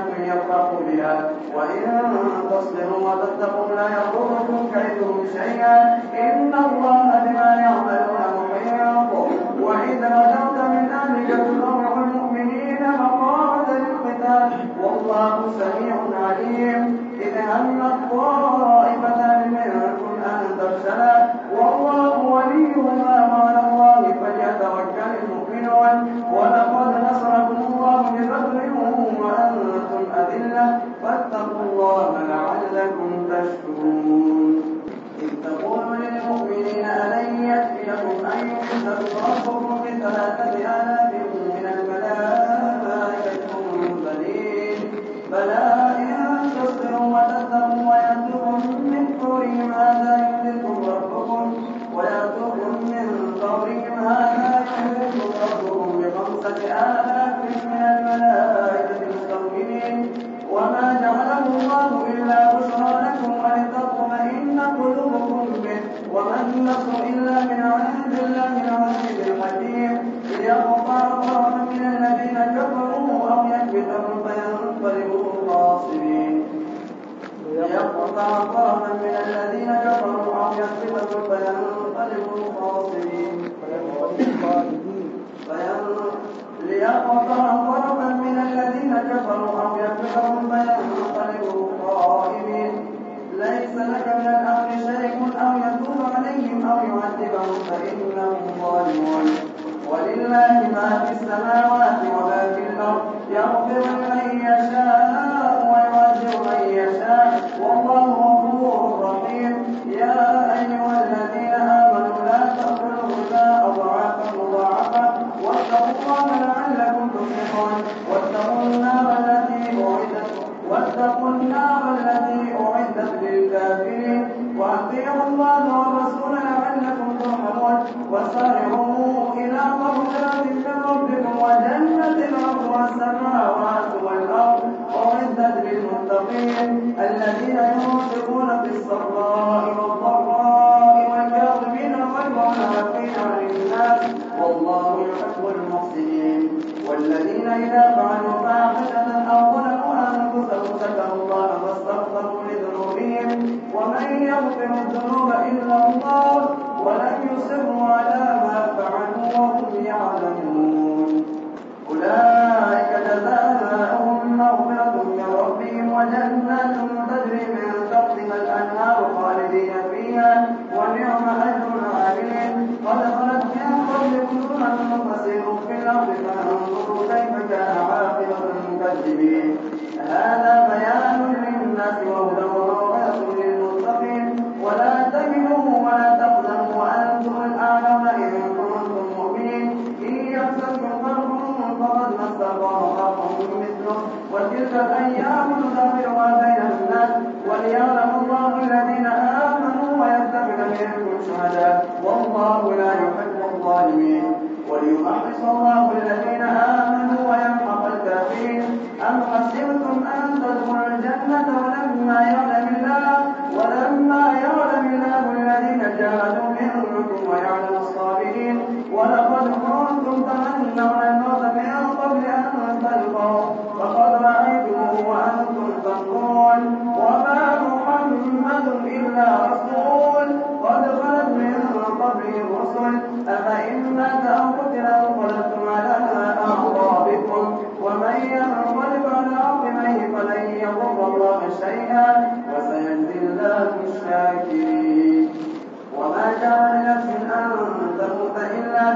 كيدكم يفرح بها. وإن تصبروا وتتقوا لا يضركم كيدهم شيئا. إن الله بما يعملون محيط. وإذا غدرت من أهلك تدرع المؤمنين مقاعد للقتال. والله سميع عليم. إذ همت طائفتان منكم أن تفشلا. والله وليهما وعلى الله فليتوكل المؤمنون. ولقد نصركم الله ببدر وأنتم أذلة ومن يغفر الذنوب إلا الله ولم يصروا على ما فعلوا وهم يعلمون. أولئك جزاؤهم مغفرة من ربهم وجنات تجري من تحتها الأنهار خالدين فيها ونعم أجر العاملين. قد خلت من قبلكم أمم فسيروا في الأرض فانظروا كيف كان عاقبة المكذبين. هذا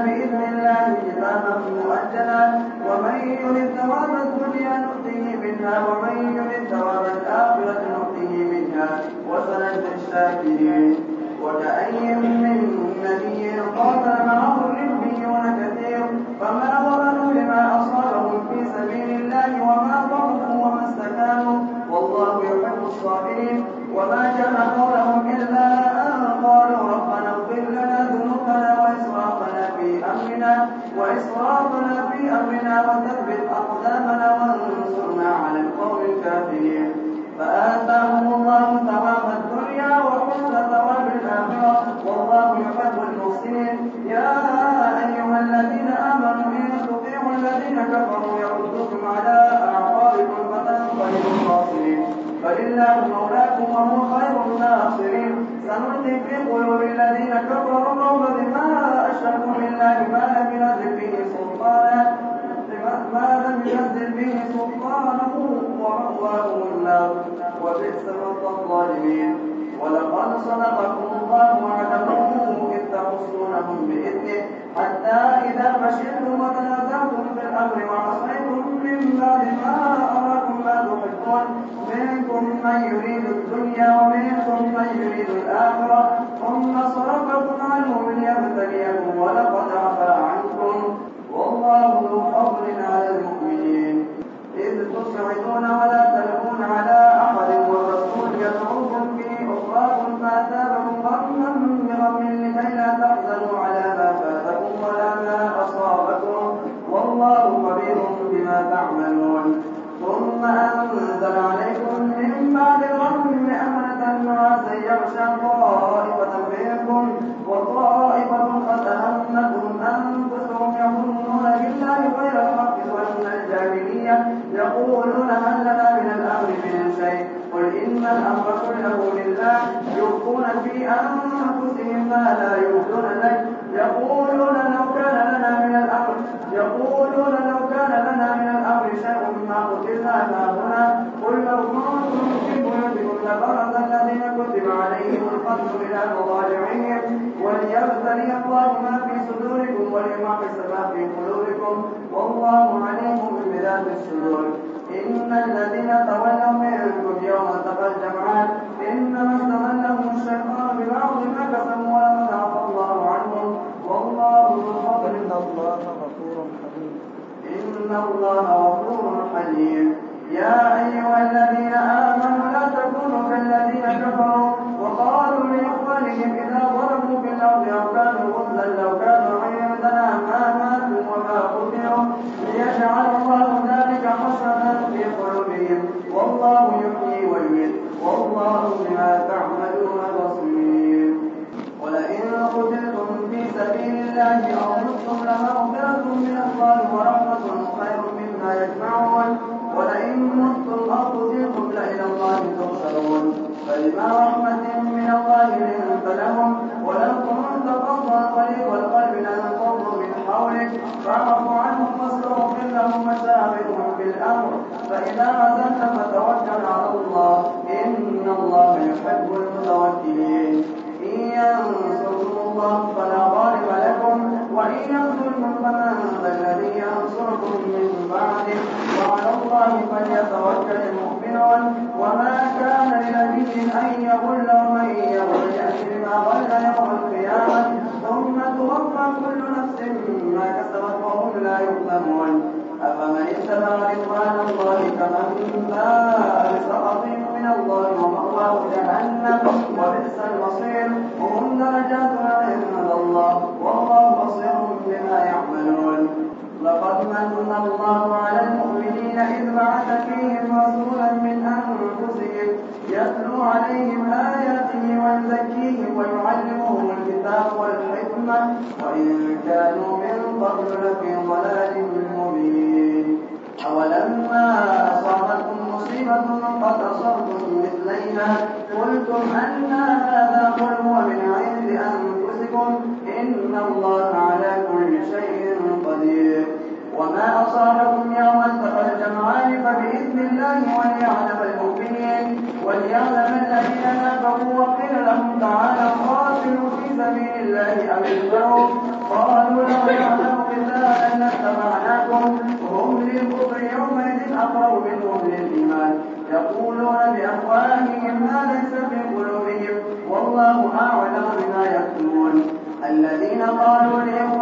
بإذن الله إماما مؤجلا. ومن يرد ثواب الدنيا نؤته منها ومن يرد ثواب الآخرة نؤته منها. وسنجزي الشاكرين. بنا أقدامنا وانصرنا على القوم الكافرين. فآتاهم الله ثواب الدنيا وحسن ثواب الآخرة. والله يحب المحسنين. يا أيها الذين آمنوا إن تطيعوا الذين كفروا يردوكم على أعقابكم فتنقلبوا خاسرين فلله مولاكم وهو خير الناصرين. سنلقي في قلوب الذين كفروا مأواهم النار وبئس موتى الظالمين. ولقد صدقكم ممن أقر له لله يخفون في أنفسهم ما لا يبدون لك يقولون لو كان لنا من الأمر يقولون لو كان لنا من الأمر شيء ما قتلنا هنا قل لو كنتم في بيوتكم لبرز الذين كتب عليهم القتل إلى مضاجعهم وليبتلي الله ما في صدوركم وليمحص ما في قلوبكم. والله عليم بذات الصدور. إن الذين تولوا وشاورهم في فإذا عزمت فتوكل على الله إن الله يحب المتوكلين. إن ينصركم الله فلا غالب لكم وإن يخذلكم فمن ذا الذي ينصركم من بعده. وعلى الله فليتوكل المؤمنون. وما كان لنبي أن يغل ومن يغل يأتي بما غل يوم القيامة. ثم توفى كل نفس ما كسبت وهم لا يظلمون. أفمن اتبع رضوان الله كمن باء بسخط من الله ومأواه جهنم وبئس المصير. وهم درجات عند الله والله بصير بما يعملون. لقد من الله على المؤمنين إذ بعث فيهم رسولا من أنفسهم يتلو عليهم آياته ويزكيهم ويعلمهم الكتاب والحكمة. وإن كانوا من قبل لفي Oh, my God. يقولون بأفواههم ما ليس في قلوبهم والله أعلم بما يكتمون. الذين قالوا لإخوانهم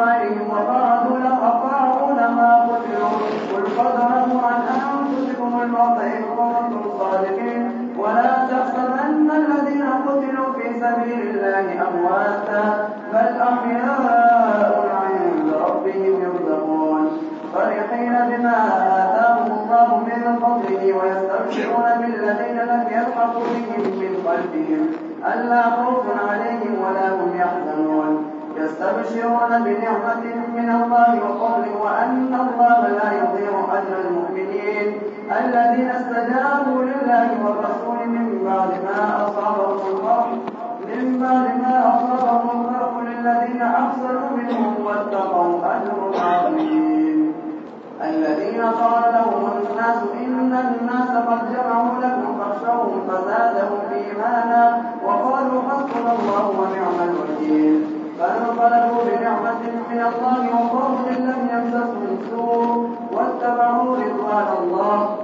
بالذين لم يلحقوا بهم من خلفهم ألا خوف عليهم ولا هم يحزنون. يستبشرون بنعمة من الله وفضل وأن الله لا يضيع أجر المؤمنين. الذين استجابوا لله والرسول من بعد ما أصابهم القرح من بعد ما أصابهم القرح للذين أحسنوا منهم واتقوا أجر عظيم. الذين قال لهم الناس إن الناس قد جمعوا لكم فاخشوهم فزادهم إيمانا وقالوا حسبنا الله ونعم الوكيل. فانقلبوا بنعمة من الله وفضل لم يمسسهم سوء واتبعوا رضوان الله.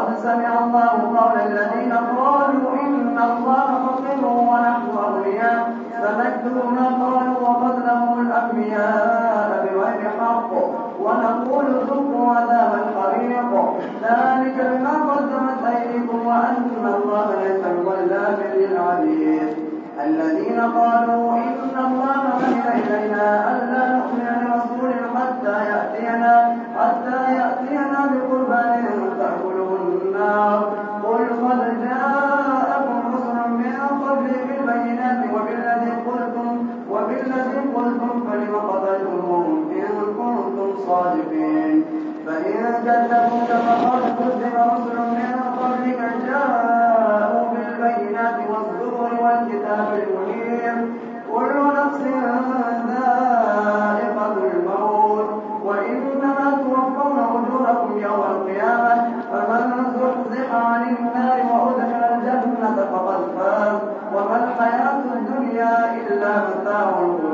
لقد سمع الله قول الذين قالوا إن الله فقير ونحن أغنياء. فنكتب ما قالوا وقتلهم الأنبياء بغير حق. ونقول ذوقوا عذاب الحريق. ذلك بما قدمت أيديكم وأن الله ليس بظلام للعبيد. الذين قالوا إن الله من إلينا ألا نؤمن لرسول حتى يأتينا حتى يأتينا بقربان إلا